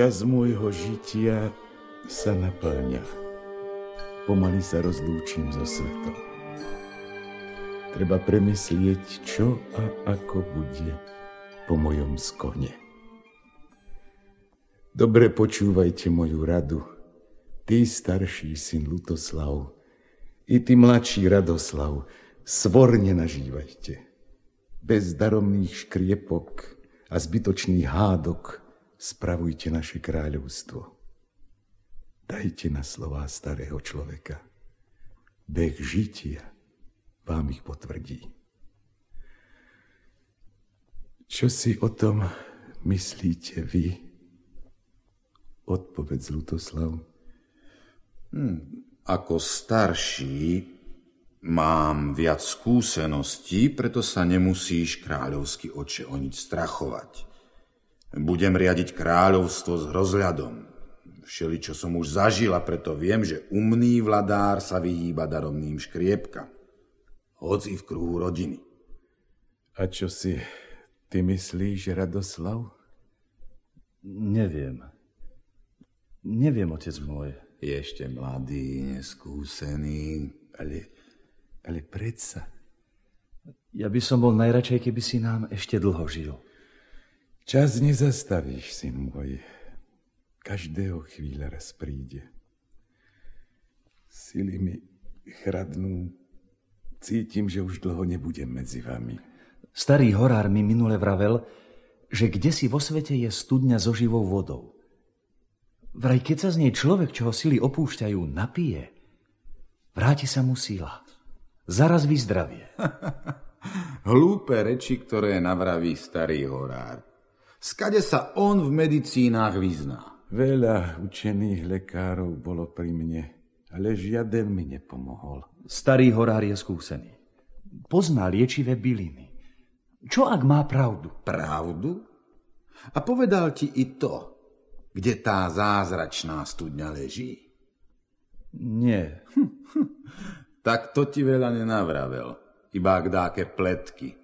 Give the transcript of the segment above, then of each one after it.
Čas môjho žitia sa naplňa. Pomaly sa rozlúčim so svetom. Treba premyslieť, čo a ako bude po mojom skone. Dobre počúvajte moju radu, ty starší syn Lutoslav, i ty mladší Radoslav, svorne nažívajte. Bez daromných škriepok a zbytočných hádok spravujte naše kráľovstvo. Dajte na slová starého človeka. Beh žitia vám ich potvrdí. Čo si o tom myslíte vy? Odpovedz, Lutoslav. Hmm, ako starší mám viac skúseností, preto sa nemusíš kráľovský oče o nič strachovať. Budem riadiť kráľovstvo s rozhľadom. Všeli, čo som už zažil a preto viem, že umný vladár sa vyhýba daromným škriepkam. Hoci v kruhu rodiny. A čo si ty myslíš, Radoslav? Neviem. Neviem, otec môj. Je ešte mladý, neskúsený. Ale, ale predsa. Ja by som bol najradšej, keby si nám ešte dlho žil. Čas nezastavíš, syn môj. Každého chvíľa raz príde. Sily mi chradnú. Cítim, že už dlho nebudem medzi vami. Starý horár mi minule vravel, že kde si vo svete je studňa so živou vodou. Vraj, keď sa z nej človek, čo ho sily opúšťajú, napije, vráti sa mu síla. Zaraz vyzdravie. Hlúpe reči, ktoré navraví starý horár. Skade sa on v medicínach vyzná. Veľa učených lekárov bolo pri mne, ale žiaden mi nepomohol. Starý horár je skúsený. Pozná liečivé byliny. Čo ak má pravdu? Pravdu? A povedal ti i to, kde tá zázračná studňa leží? Nie. Hm, hm. Tak to ti veľa nenavravel, iba dáke pletky.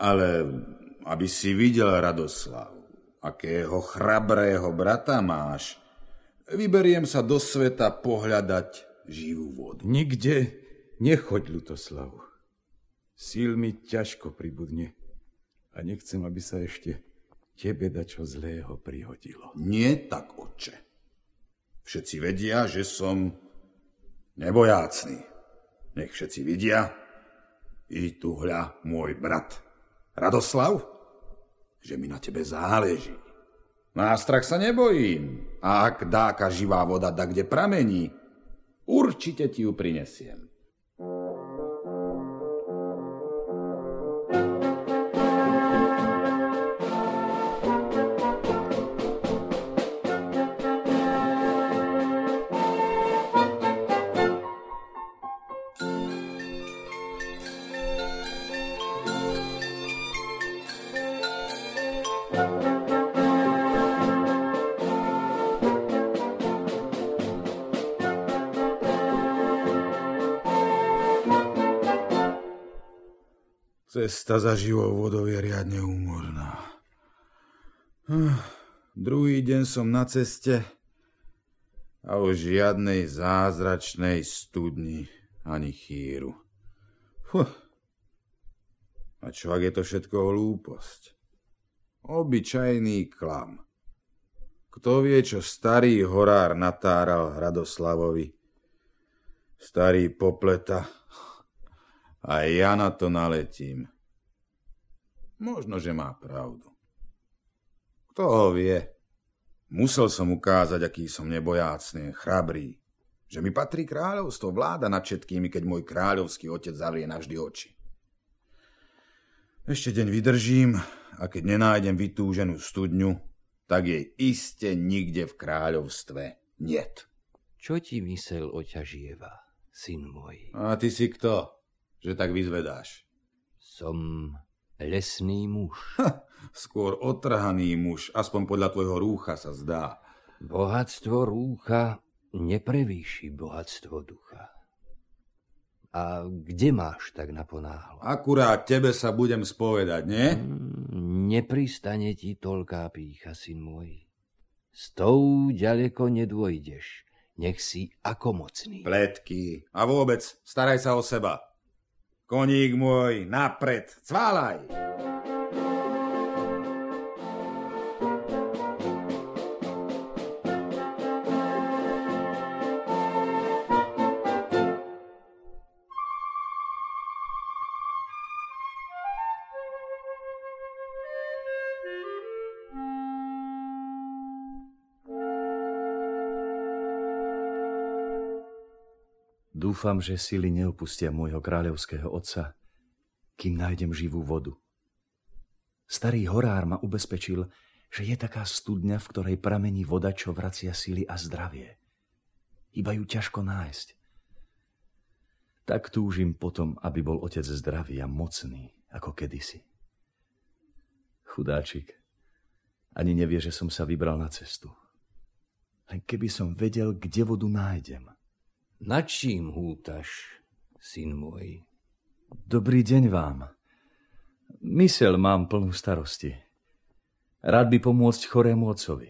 Ale aby si videl, Radoslav, akého chrabrého brata máš. Vyberiem sa do sveta pohľadať živú vodu. Nikde nechoď, Lutoslav. Síl mi ťažko pribudne a nechcem, aby sa ešte tebe dačo zlého prihodilo. Nie tak, oče. Všetci vedia, že som nebojácný. Nech všetci vidia, i tu hľa môj brat. Radoslav? Že mi na tebe záleží. Nástrach sa nebojím. A ak dáka živá voda da kde pramení, určite ti ju prinesiem. Cesta za živou vodou je riadne úmorná. Hm, druhý deň som na ceste a už žiadnej zázračnej studni ani chýru. Fuh. A čo ak je to všetko hlúposť? Obyčajný klam. Kto vie, čo starý horár natáral Hradoslavovi? Starý popleta a ja na to naletím. Možno, že má pravdu. Kto ho vie? Musel som ukázať, aký som nebojácný, chrabrý. Že mi patrí kráľovstvo, vláda nad všetkými, keď môj kráľovský otec zavrie navždy oči. Ešte deň vydržím a keď nenájdem vytúženú studňu, tak jej iste nikde v kráľovstve niet. Čo ti mysel oťažieva, syn môj? A ty si kto? že tak vyzvedáš? Som lesný muž. Ha, skôr otrhaný muž, aspoň podľa tvojho rúcha sa zdá. Bohatstvo rúcha neprevýši bohatstvo ducha. A kde máš tak naponáhlo? Akurát tebe sa budem spovedať, nie? Mm, nepristane ti toľká pícha, syn môj. S tou ďaleko nedôjdeš. Nech si ako mocný. Pletky. A vôbec, staraj sa o seba. Koník môj, napred, cválaj! Dúfam, že sily neopustia môjho kráľovského otca, kým nájdem živú vodu. Starý horár ma ubezpečil, že je taká studňa, v ktorej pramení voda, čo vracia sily a zdravie. Iba ju ťažko nájsť. Tak túžim potom, aby bol otec zdravý a mocný, ako kedysi. Chudáčik, ani nevie, že som sa vybral na cestu. Len keby som vedel, kde vodu nájdem. Na čím hútaš, syn môj? Dobrý deň vám. Mysel mám plnú starosti. Rád by pomôcť chorému otcovi.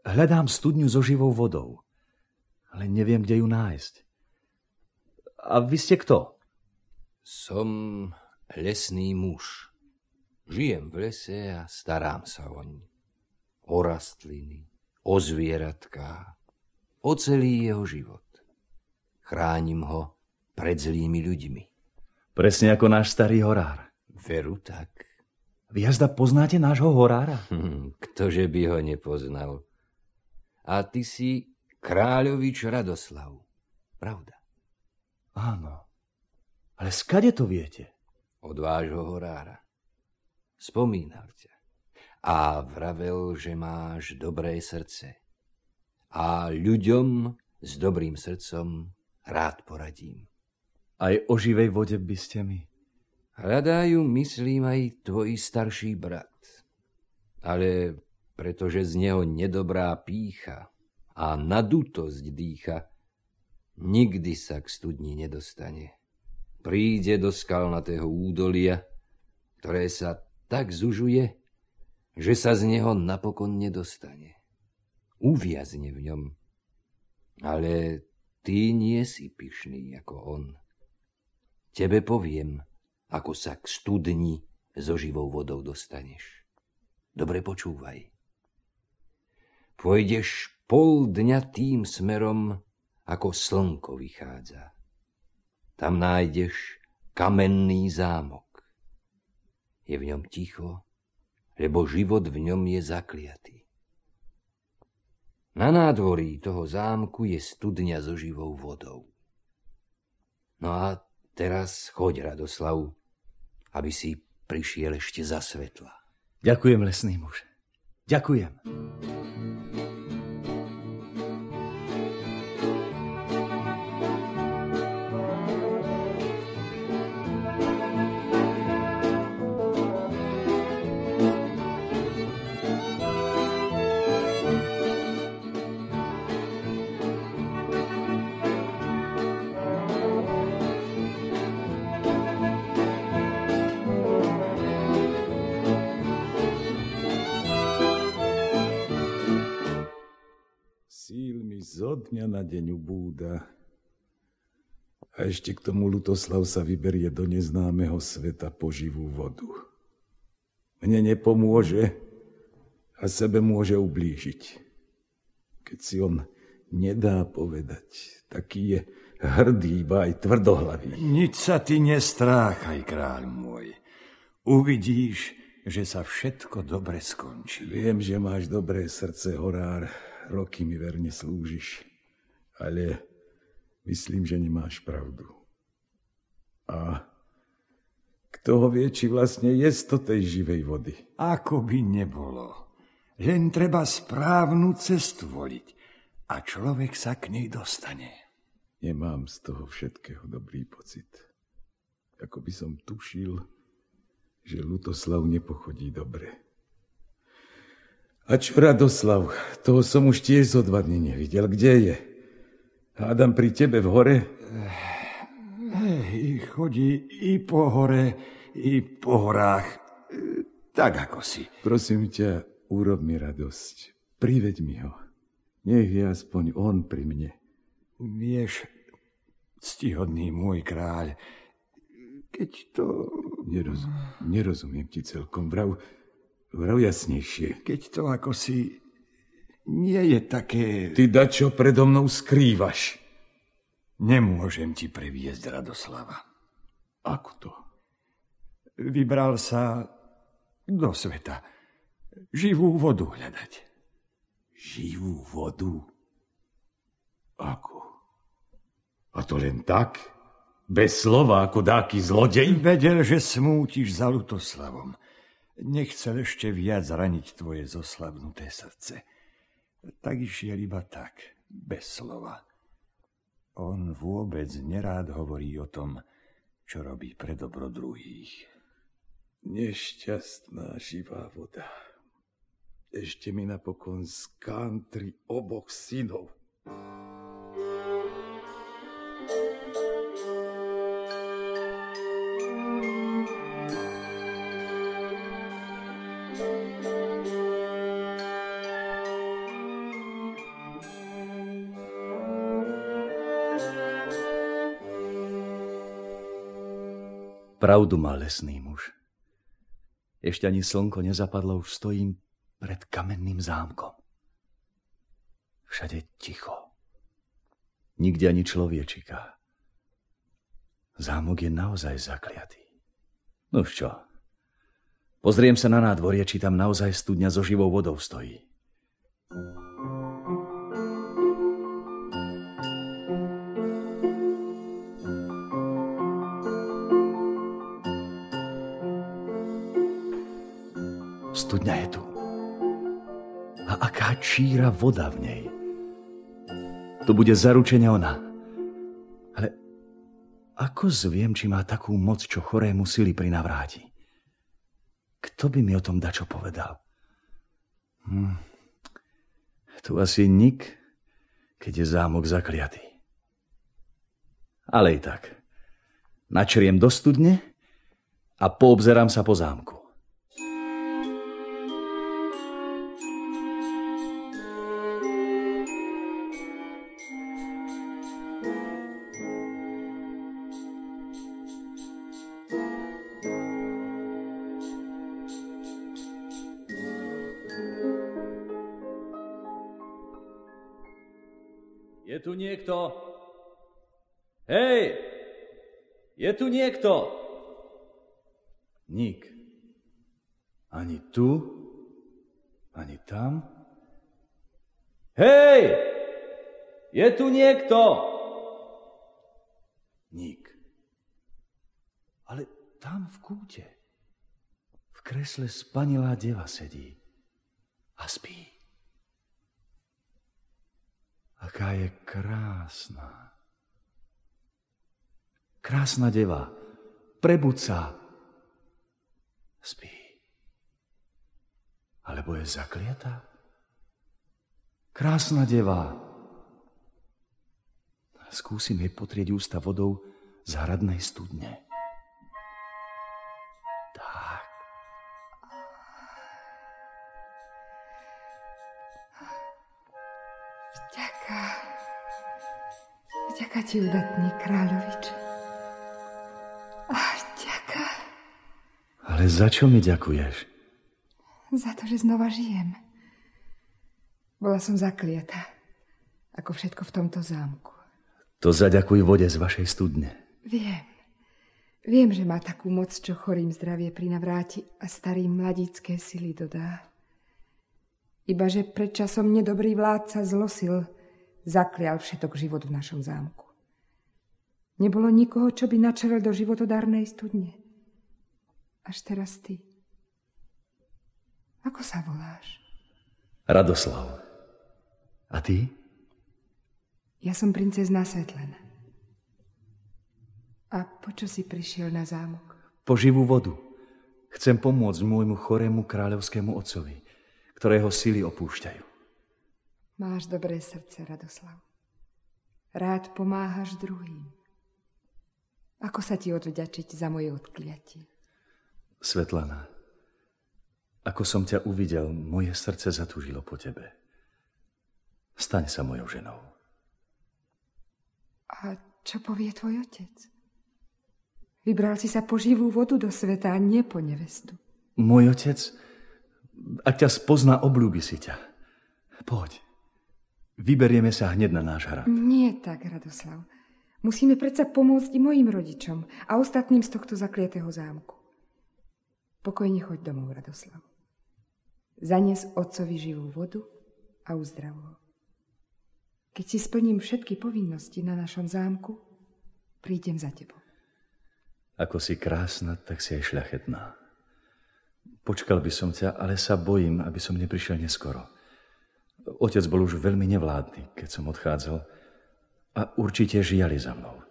Hľadám studňu so živou vodou, ale neviem, kde ju nájsť. A vy ste kto? Som lesný muž. Žijem v lese a starám sa oň. O rastliny, o zvieratká, o celý jeho život. Chránim ho pred zlými ľuďmi. Presne ako náš starý horár. Veru tak. Vy jazda poznáte nášho horára? Hm, ktože by ho nepoznal. A ty si kráľovič Radoslav. Pravda? Áno. Ale skade to viete? Od vášho horára. Spomínal ťa. A vravel, že máš dobré srdce. A ľuďom s dobrým srdcom rád poradím. Aj o živej vode by ste mi? Hľadajú, myslím, aj tvoj starší brat. Ale pretože z neho nedobrá pícha a nadutosť dýcha, nikdy sa k studni nedostane. Príde do skalnatého údolia, ktoré sa tak zužuje, že sa z neho napokon nedostane. Uviazne v ňom. Ale Ty nie si pyšný ako on. Tebe poviem, ako sa k studni so živou vodou dostaneš. Dobre počúvaj. Pôjdeš pol dňa tým smerom, ako slnko vychádza. Tam nájdeš kamenný zámok. Je v ňom ticho, lebo život v ňom je zakliatý. Na nádvorí toho zámku je studňa so živou vodou. No a teraz choď, Radoslav, aby si prišiel ešte za svetla. Ďakujem, lesný muž. Ďakujem. Dňa na deň ubúda. A ešte k tomu Lutoslav sa vyberie do neznámeho sveta po živú vodu. Mne nepomôže a sebe môže ublížiť. Keď si on nedá povedať, taký je hrdý, aj tvrdohlavý. Nič sa ty nestráchaj, kráľ môj. Uvidíš, že sa všetko dobre skončí. Viem, že máš dobré srdce, horár. Roky mi verne slúžiš ale myslím, že nemáš pravdu. A kto ho vie, či vlastne je to tej živej vody? Ako by nebolo. Len treba správnu cestu voliť a človek sa k nej dostane. Nemám z toho všetkého dobrý pocit. Ako by som tušil, že Lutoslav nepochodí dobre. A čo Radoslav? Toho som už tiež zo dva dny nevidel. Kde je? Hádam pri tebe v hore? Hej, chodí i po hore, i po horách. Tak ako si. Prosím ťa, urob mi radosť. Priveď mi ho. Nech je aspoň on pri mne. Vieš, ctihodný môj kráľ, keď to... Neroz, nerozumiem ti celkom. Vrav, vrav jasnejšie. Keď to ako si nie je také... Ty dačo predo mnou skrývaš. Nemôžem ti previesť Radoslava. Ako to? Vybral sa do sveta. Živú vodu hľadať. Živú vodu? Ako? A to len tak? Bez slova, ako dáky zlodej? Vedel, že smútiš za Lutoslavom. Nechcel ešte viac raniť tvoje zoslavnuté srdce. Tak išiel iba tak, bez slova. On vôbec nerád hovorí o tom, čo robí pre dobro druhých. Nešťastná živá voda. Ešte mi napokon z country oboch synov. Pravdu mal lesný muž. Ešte ani slnko nezapadlo, už stojím pred kamenným zámkom. Všade ticho. Nikde ani človečika. Zámok je naozaj zakliatý. No čo? Pozriem sa na nádvorie, či tam naozaj studňa so živou vodou stojí. Studňa je tu. A aká číra voda v nej. To bude zaručene ona. Ale ako zviem, či má takú moc, čo chorému sily prinavráti? Kto by mi o tom dačo povedal? Hm. Tu asi nik, keď je zámok zakliatý. Ale i tak. Načriem do studne a poobzerám sa po zámku. Hej! Je tu niekto? Nik. Ani tu, ani tam. Hej! Je tu niekto? Nik. Ale tam v kúte, v kresle spanilá deva sedí a spí. Aká je krásna. Krásna deva, prebud sa. Spí. Alebo je zakliatá? Krásna deva. Skúsim jej potrieť ústa vodou z hradnej studne. Ďaká ti, udatný kráľovič. Ale za čo mi ďakuješ? Za to, že znova žijem. Bola som zakliatá, ako všetko v tomto zámku. To zaďakuj vode z vašej studne. Viem. Viem, že má takú moc, čo chorým zdravie prinavráti a starým mladícké sily dodá. Iba že predčasom nedobrý vládca zlosil zaklial všetok život v našom zámku. Nebolo nikoho, čo by načerel do životodárnej studne. Až teraz ty. Ako sa voláš? Radoslav. A ty? Ja som princezná Svetlena. A po čo si prišiel na zámok? Po živú vodu. Chcem pomôcť môjmu chorému kráľovskému otcovi, ktorého sily opúšťajú. Máš dobré srdce, Radoslav. Rád pomáhaš druhým. Ako sa ti odvďačiť za moje odkliatie? Svetlana, ako som ťa uvidel, moje srdce zatúžilo po tebe. Staň sa mojou ženou. A čo povie tvoj otec? Vybral si sa po živú vodu do sveta a nie po nevestu. Môj otec, ak ťa spozná, obľúbi si ťa. Poď. Vyberieme sa hneď na náš hrad. Nie tak, Radoslav. Musíme predsa pomôcť i mojim rodičom a ostatným z tohto zakliatého zámku. Pokojne choď domov, Radoslav. Zanies otcovi živú vodu a uzdrav ho. Keď si splním všetky povinnosti na našom zámku, prídem za tebou. Ako si krásna, tak si aj šľachetná. Počkal by som ťa, ale sa bojím, aby som neprišiel neskoro. Otec bol už veľmi nevládny, keď som odchádzal a určite žiali za mnou.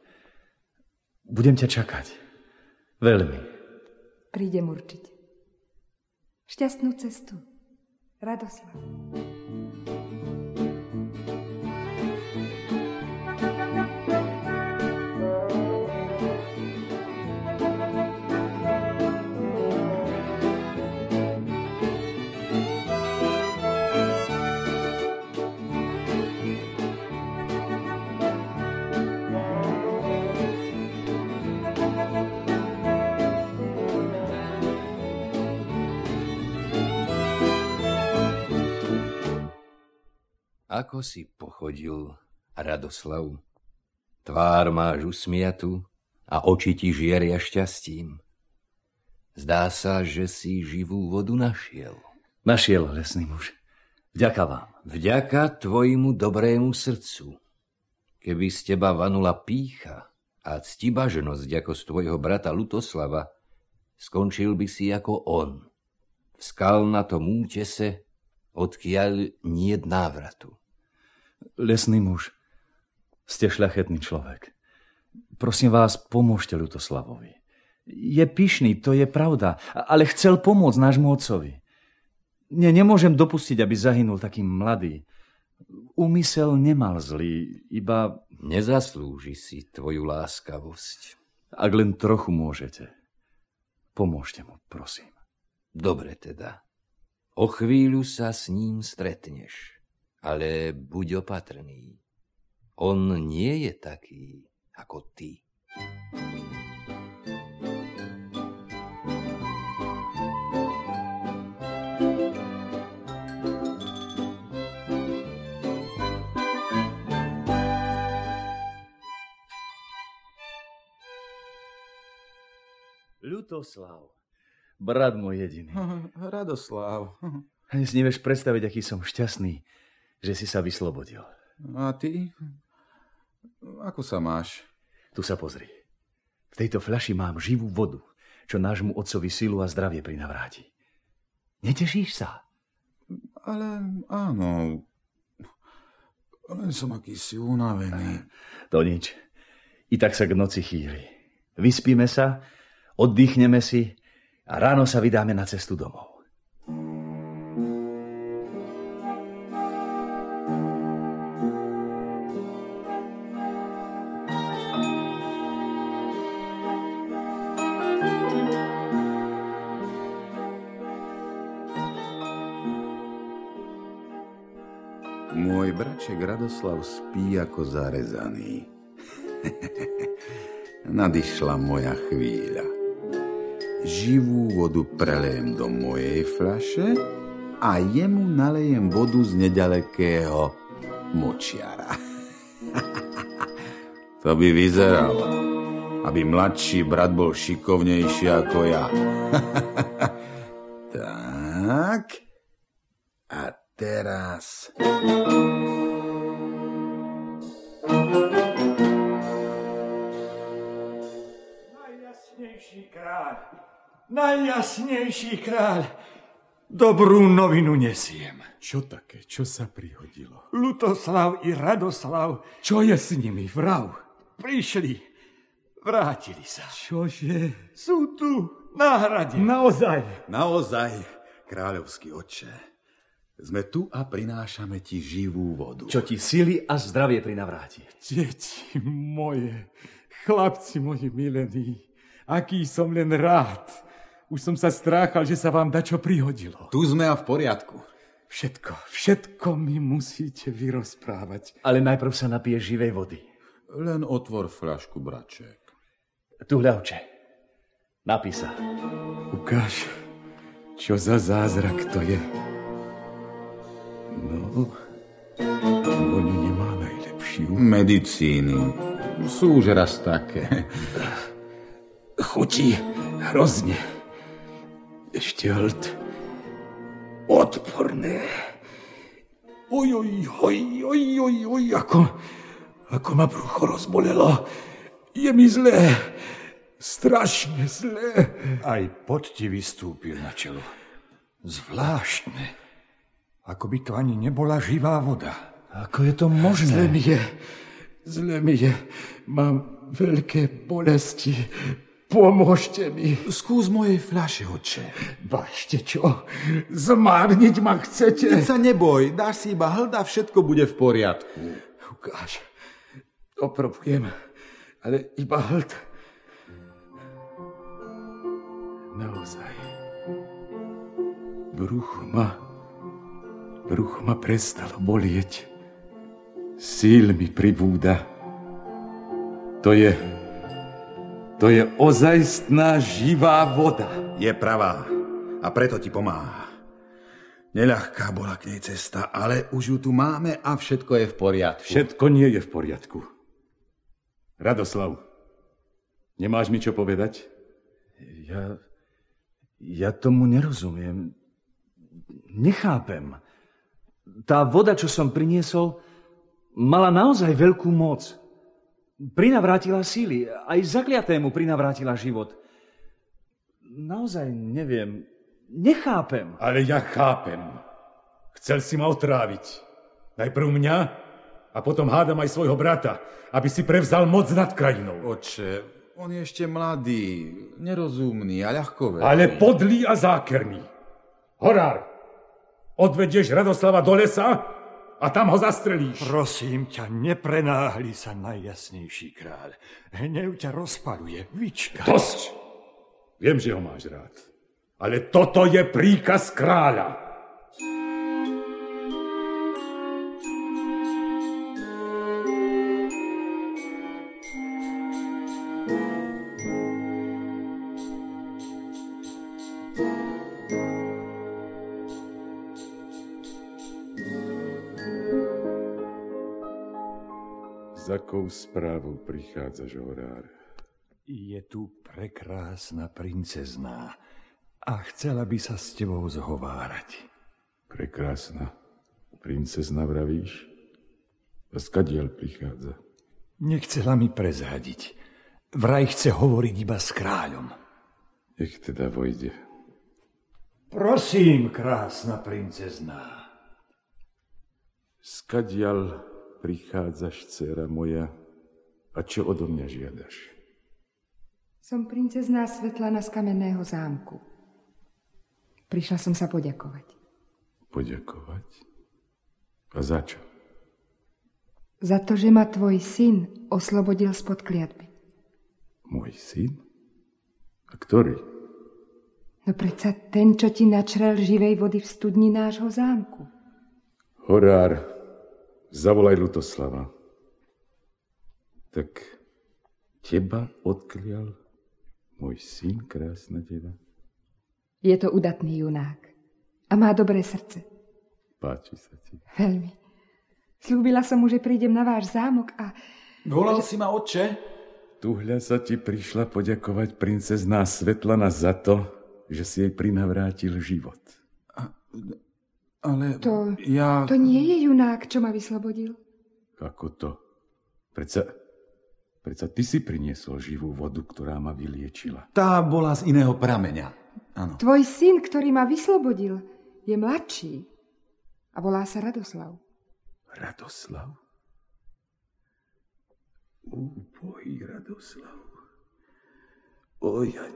Budem ťa čakať. Veľmi. Prídem určite. Šťastnú cestu. Radoslav. Ako si pochodil, Radoslav? Tvár máš usmiatu a oči ti žieria šťastím. Zdá sa, že si živú vodu našiel. Našiel, lesný muž. Vďaka vám. Vďaka tvojmu dobrému srdcu. Keby z teba vanula pícha a ctibaženosť ako z tvojho brata Lutoslava, skončil by si ako on. V skalnatom útese, odkiaľ nie návratu. Lesný muž, ste šľachetný človek. Prosím vás, pomôžte Lutoslavovi. Je pyšný, to je pravda, ale chcel pomôcť nášmu otcovi. Nie, nemôžem dopustiť, aby zahynul takým mladý. Úmysel nemal zlý, iba... Nezaslúži si tvoju láskavosť. Ak len trochu môžete, pomôžte mu, prosím. Dobre teda. O chvíľu sa s ním stretneš ale buď opatrný. On nie je taký ako ty. Ľutoslav, brat môj jediný. Radoslav. Ani si nevieš predstaviť, aký som šťastný, že si sa vyslobodil. A ty? Ako sa máš? Tu sa pozri. V tejto fľaši mám živú vodu, čo nášmu otcovi silu a zdravie prinavráti. Netešíš sa? Ale áno. Len som akýsi unavený. To nič. I tak sa k noci chýli. Vyspíme sa, oddychneme si a ráno sa vydáme na cestu domov. Braček Radoslav spí ako zarezaný. Nadišla moja chvíľa. Živú vodu prelejem do mojej fľaše a jemu nalejem vodu z nedalekého močiara. to by vyzeralo, aby mladší brat bol šikovnejší ako ja. tak. A teraz... najjasnejší kráľ, dobrú novinu nesiem. Čo také? Čo sa prihodilo? Lutoslav i Radoslav. Čo je s nimi, vrav? Prišli, vrátili sa. Čože? Sú tu, na hrade. Naozaj? Naozaj, kráľovský oče. Sme tu a prinášame ti živú vodu. Čo ti sily a zdravie prinavráti. Deti moje, chlapci moji milení, Aký som len rád. Už som sa stráchal, že sa vám dačo prihodilo. Tu sme a v poriadku. Všetko, všetko mi musíte vyrozprávať. Ale najprv sa napije živej vody. Len otvor fľašku, braček. Tu hľavče. Napí sa. Ukáž, čo za zázrak to je. No, voňu nemá najlepšiu. Medicíny. Sú už raz také. Chutí hrozne. Ešte hlad. Odporné. Oj, oj, oj, oj, oj, oj, ako, ako ma brucho rozbolelo. Je mi zlé. Strašne zlé. Aj pod ti vystúpil na čelo. Zvláštne. Ako by to ani nebola živá voda. Ako je to Zle možné? mi je. Zle mi je. Mám veľké bolesti. Pomôžte mi. Skús mojej fľaše, oče. Bašte čo? Zmárniť ma chcete? Keď sa neboj, dáš si iba hlda, všetko bude v poriadku. Ukáž. Oprobujem. Ale iba hlad. Naozaj. Brucho ma... Brucho ma prestalo bolieť. Síl mi pribúda. To je... To je ozajstná živá voda. Je pravá a preto ti pomáha. Neľahká bola k nej cesta, ale už ju tu máme a všetko je v poriadku. Všetko nie je v poriadku. Radoslav, nemáš mi čo povedať? Ja, ja tomu nerozumiem. Nechápem. Tá voda, čo som priniesol, mala naozaj veľkú moc. Prinavrátila síly, aj zakliatému prinavrátila život. Naozaj neviem, nechápem. Ale ja chápem. Chcel si ma otráviť. Najprv mňa a potom hádam aj svojho brata, aby si prevzal moc nad krajinou. Oče, on je ešte mladý, nerozumný a ľahkoverný. Ale podlý a zákerný. Horár, odvedieš Radoslava do lesa a tam ho zastrelíš. Prosím ťa, neprenáhli sa najjasnejší kráľ. Hnev ťa rozpaluje, vyčkaj. Dosť! Viem, že ho máš rád. Ale toto je príkaz kráľa. S akou správou prichádzaš, horár? Je tu prekrásna princezná a chcela by sa s tebou zhovárať. Prekrásna. Princezna vravíš? A skadiaľ prichádza? Nechcela mi prezradiť. Vraj chce hovoriť iba s kráľom. Nech teda vojde. Prosím, krásna princezná. Skadiaľ prichádzaš, dcera moja, a čo odo mňa žiadaš? Som princezná Svetlana z kamenného zámku. Prišla som sa poďakovať. Poďakovať? A za čo? Za to, že ma tvoj syn oslobodil spod kliatby. Môj syn? A ktorý? No predsa ten, čo ti načrel živej vody v studni nášho zámku. Horár, zavolaj Lutoslava. Tak teba odklial môj syn, krásna deva? Je to udatný junák a má dobré srdce. Páči sa ti. Veľmi. Slúbila som mu, že prídem na váš zámok a Volal si ma, otče? Tuhľa sa ti prišla poďakovať princezná Svetlana za to, že si jej prinavrátil život. Ale to, ja... to nie je junák, čo ma vyslobodil. Ako to? Preca, preca ty si priniesol živú vodu, ktorá ma vyliečila. Tá bola z iného prameňa. Áno. Tvoj syn, ktorý ma vyslobodil, je mladší a volá sa Radoslav. Radoslav? Úbohý Radoslav. O, ja,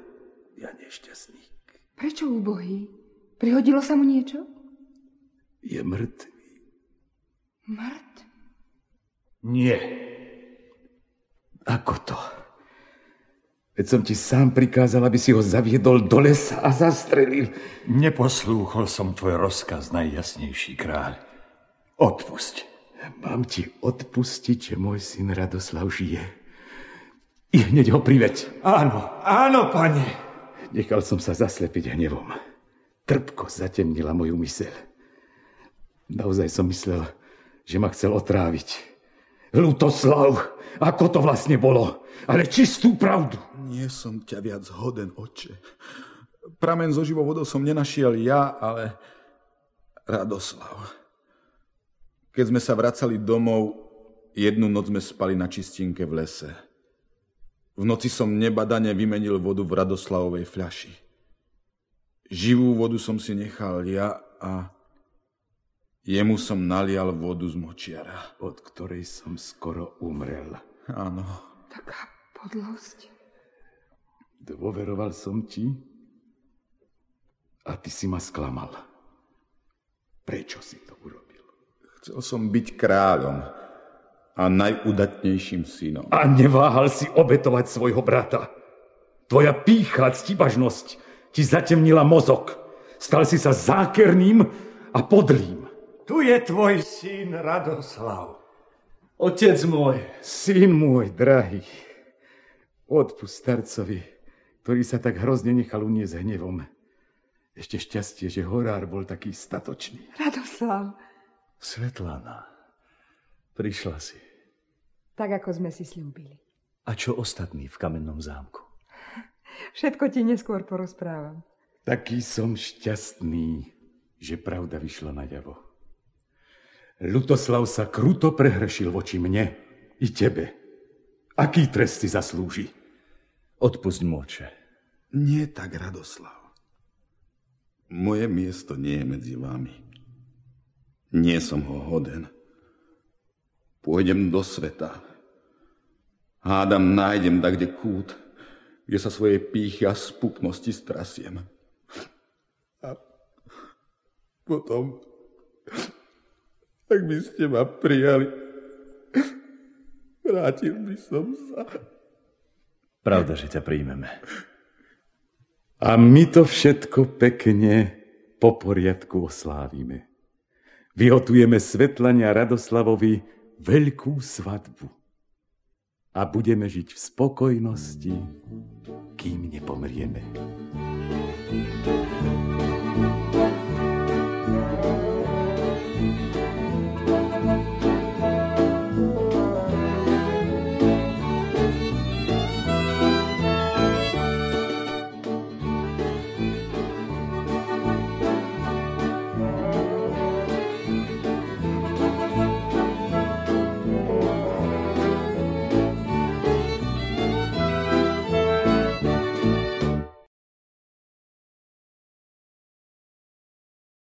ja nešťastník. Prečo úbohý? Prihodilo sa mu niečo? Je mŕtvý. Mŕtv? Nie. Ako to? Veď som ti sám prikázal, aby si ho zaviedol do lesa a zastrelil. Neposlúchol som tvoj rozkaz, najjasnejší kráľ. Odpusť. Mám ti odpustiť, že môj syn Radoslav žije. I hneď ho priveď. Áno, áno, pane. Nechal som sa zaslepiť hnevom. Trpko zatemnila moju myseľ. Naozaj som myslel, že ma chcel otráviť. Lutoslav, ako to vlastne bolo? Ale čistú pravdu. Nie som ťa viac hoden, oče. Pramen zo živou vodou som nenašiel ja, ale Radoslav. Keď sme sa vracali domov, jednu noc sme spali na čistinke v lese. V noci som nebadane vymenil vodu v Radoslavovej fľaši. Živú vodu som si nechal ja a jemu som nalial vodu z močiara. Od ktorej som skoro umrel. Áno. Taká podlosť. Dôveroval som ti a ty si ma sklamal. Prečo si to urobil? Chcel som byť kráľom a najudatnejším synom. A neváhal si obetovať svojho brata. Tvoja pícha a ctibažnosť ti zatemnila mozog. Stal si sa zákerným a podlým. Tu je tvoj syn Radoslav. Otec môj. Syn môj, drahý, odpust starcovi, ktorý sa tak hrozne nechal uniesť hnevom. Ešte šťastie, že horár bol taký statočný. Radoslav, Svetlana, prišla si. tak ako sme si slúbili. A čo ostatní v kamennom zámku? Všetko ti neskôr porozprávam. Taký som šťastný, že pravda vyšla na ďavo. Lutoslav sa kruto prehrešil voči mne i tebe. Aký trest si zaslúži? Odpusť moče. Nie tak, Radoslav. Moje miesto nie je medzi vami. Nie som ho hoden. Pôjdem do sveta. Hádam, nájdem tak, kde kút, kde sa svoje pýchy a spupnosti strasiem. A potom, ak by ste ma prijali, vrátil by som sa. Pravda, že ťa príjmeme. A my to všetko pekne po poriadku oslávime. Vyhotujeme Svetlania Radoslavovi veľkú svadbu. A budeme žiť v spokojnosti, kým nepomrieme. thank you